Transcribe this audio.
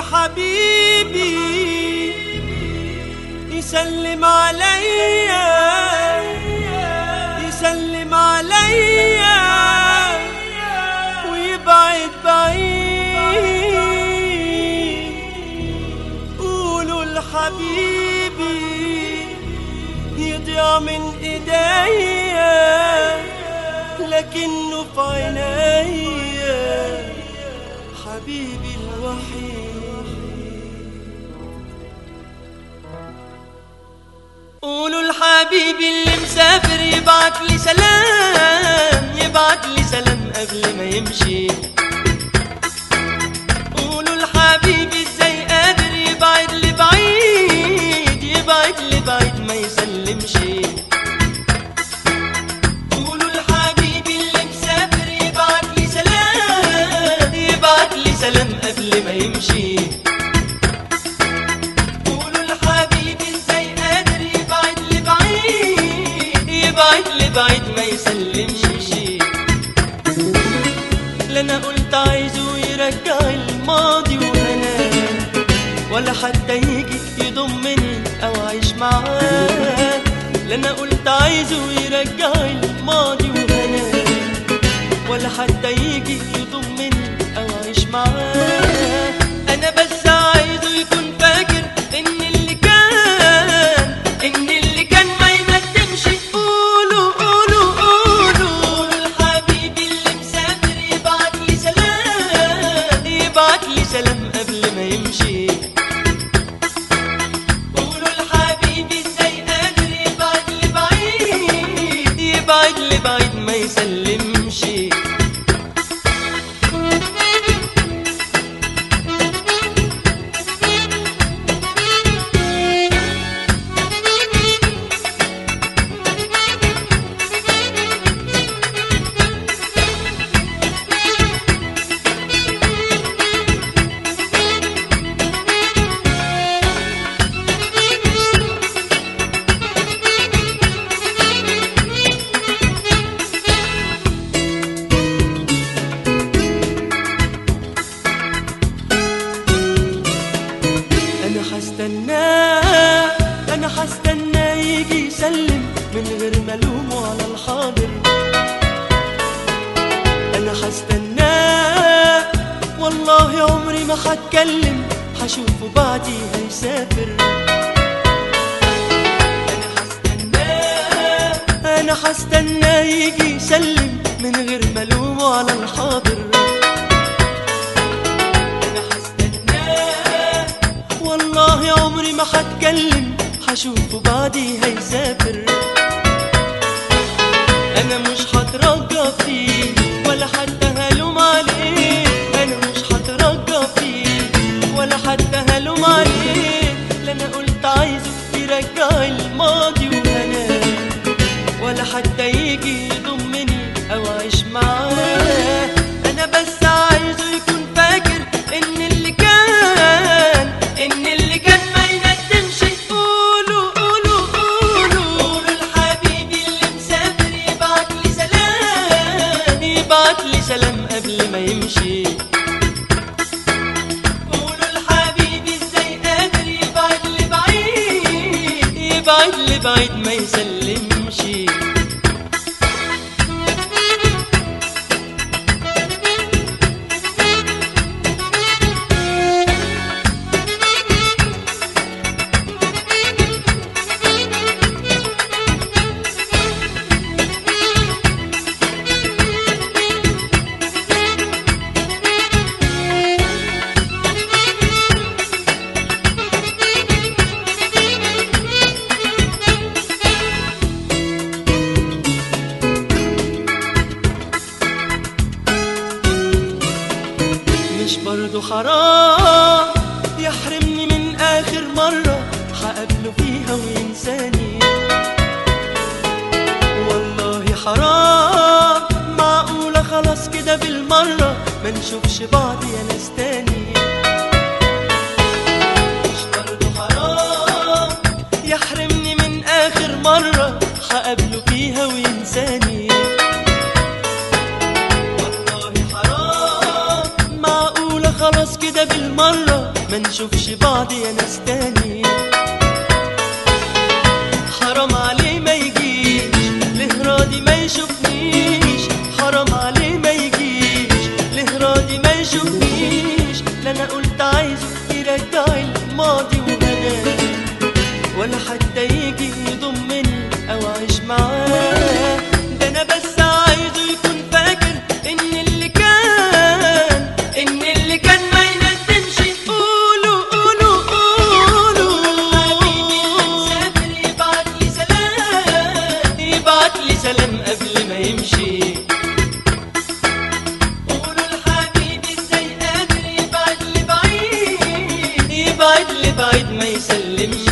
حبيبي يسلم عليا يسلم عليا ويبعد بعيد. قولوا لحبيبي يضيع من إيديا لكنه في عينيا. حبيبي الوحيد. قولوا لحبيبي اللي مسافر يبعت لي سلام يبعت لي سلام قبل ما يمشي. قولوا لحبيبي إزاي قادر يبعد لي بعيد يبعد لي بعيد ما يسلمش. قولوا لحبيبي اللي مسافر يبعت لي سلام يبعت لي سلام قبل ما يمشي. بعيد يبعد لي بعيد ما يسلمش لا أنا قلت عايزه يرجع الماضي وأنا ولا حتى يجي يضمني أو أعيش معاه. لا أنا قلت عايزه يرجع الماضي وأنا ولا حتى يجي يضمني أنا هستناه أنا هستناه يجي يسلم من غير ما الومه على الحاضر. أنا هستناه والله عمري ما هتكلم هشوفه بعدي هيسافر. أنا هستناه أنا هستناه يجي يسلم من غير ما الومه على الحاضر. بعدي هيسافر. أنا مش هترجى فيه ولا حتى هلوم عليه أنا مش هترجى فيه ولا حتى هلوم عليه لا أنا قلت عايزه يرجع الماضي وأنا ولا حتى يجي يضمني أو أعيش معاه. يمشي. قولوا لحبيبي إزاي قادر يبعد لي بعيد؟ يبعد لي بعيد ما يسلمش حرام يحرمني من آخر مرة هقابله فيها وينساني. والله حرام. معقولة خلاص كده بالمرة ما نشوفش بعض يا ناس تاني ما نشوفش بعض يا ناس تاني. حرام عليه ما يجيش ليه راضي ما يشوفنيش. حرام عليه ما يجيش ليه راضي ما يشوفنيش. لا أنا قلت عايزه يرجع الماضي وهناه ولا حتى يجي يضمني أو أعيش معاه. ده أنا بس pandemi